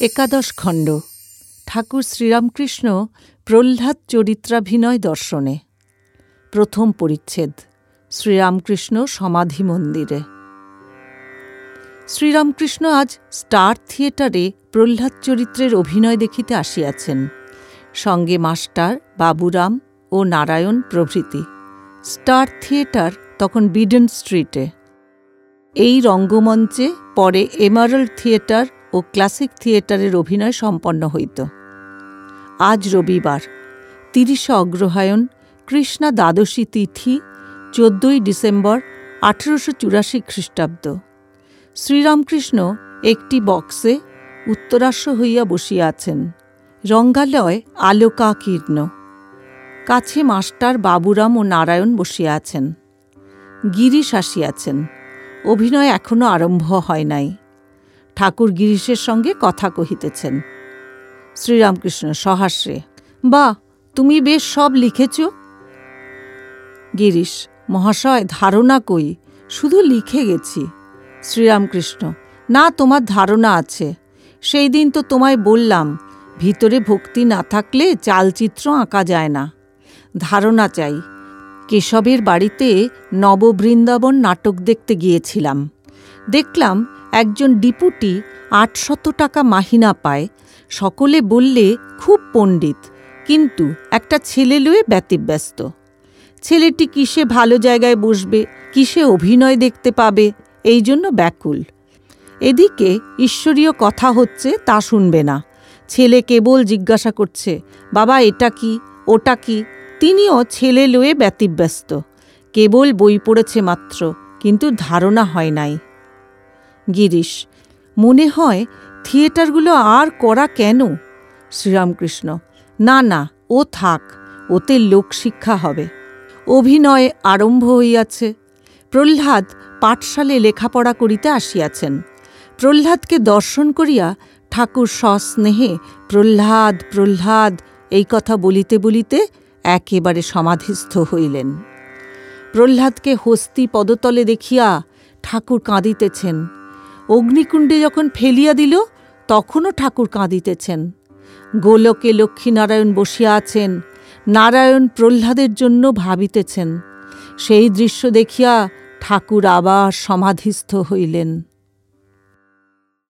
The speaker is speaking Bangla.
একাদশ খণ্ড। ঠাকুর শ্রীরামকৃষ্ণ প্রহ্লাদ চরিত্রাভিনয় দর্শনে। প্রথম পরিচ্ছেদ, শ্রীরামকৃষ্ণ সমাধি মন্দিরে। শ্রীরামকৃষ্ণ আজ স্টার থিয়েটারে প্রহ্লাদ চরিত্রের অভিনয় দেখিতে আসিয়াছেন। সঙ্গে মাস্টার, বাবুরাম ও নারায়ণ প্রভৃতি। স্টার থিয়েটার তখন বিডেন স্ট্রিটে। এই রঙ্গমঞ্চে পরে এমারাল্ড থিয়েটার ও ক্লাসিক থিয়েটারের অভিনয় সম্পন্ন হইত। আজ রবিবার, তিরিশে অগ্রহায়ণ, কৃষ্ণা দ্বাদশী তিথি, চোদ্দই ডিসেম্বর, আঠেরোশো চুরাশি খ্রিস্টাব্দ। শ্রীরামকৃষ্ণ একটি বক্সে উত্তরাশ্ব হইয়া বসিয়া আছেন। রঙ্গালয় আলোকাকীর্ণ। কাছে মাস্টার বাবুরাম ও নারায়ণ বসিয়া আছেন। গিরিশ আসিয়াছেন। অভিনয় এখনও আরম্ভ হয় নাই। ঠাকুর গিরিশের সঙ্গে কথা কহিতেছেন। শ্রীরামকৃষ্ণ সহাস্যে বা, তুমি বেশ সব লিখেছ? গিরিশ, মহাশয়, ধারণা কই? শুধু লিখে গেছি। শ্রীরামকৃষ্ণ, না, তোমার ধারণা আছে। সেই দিন তো তোমায় বললাম, ভিতরে ভক্তি না থাকলে চালচিত্র আঁকা যায় না। ধারণা চাই, কেশবের বাড়িতে নববৃন্দাবন নাটক দেখতে গিয়েছিলাম। দেখলাম একজন ডিপুটি আটশত টাকা মাহিনা পায়। সকলে বললে, খুব পণ্ডিত, কিন্তু একটা ছেলে লয়ে ব্যতিব্যস্ত। ছেলেটি কিসে ভালো জায়গায় বসবে, কিসে অভিনয় দেখতে পাবে, এই জন্য ব্যাকুল। এদিকে ঈশ্বরীয় কথা হচ্ছে তা শুনবে না। ছেলে কেবল জিজ্ঞাসা করছে, বাবা, এটা কি, ওটা কি? তিনিও ছেলে লয়ে ব্যতিব্যস্ত। কেবল বই পড়েছে মাত্র, কিন্তু ধারণা হয় নাই। গিরিশ, মনে হয় থিয়েটারগুলো আর করা কেন? শ্রীরামকৃষ্ণ, না না, ও থাক, ওতে লোকশিক্ষা হবে। অভিনয় আরম্ভ হইয়াছে। প্রহ্লাদ পাঠশালে লেখাপড়া করিতে আসিয়াছেন। প্রহ্লাদকে দর্শন করিয়া ঠাকুর সস্নেহে, প্রহ্লাদ প্রহ্লাদ, এই কথা বলিতে বলিতে একেবারে সমাধিস্থ হইলেন। প্রহ্লাদকে হস্তি পদতলে দেখিয়া ঠাকুর কাঁদিতেছেন। অগ্নিকুণ্ডে যখন ফেলিয়া দিল, তখনও ঠাকুর কাঁদিতেছেন। গোলকে লক্ষ্মীনারায়ণ বসিয়া আছেন, নারায়ণ প্রহ্লাদের জন্য ভাবিতেছেন। সেই দৃশ্য দেখিয়া ঠাকুর আবার সমাধিস্থ হইলেন।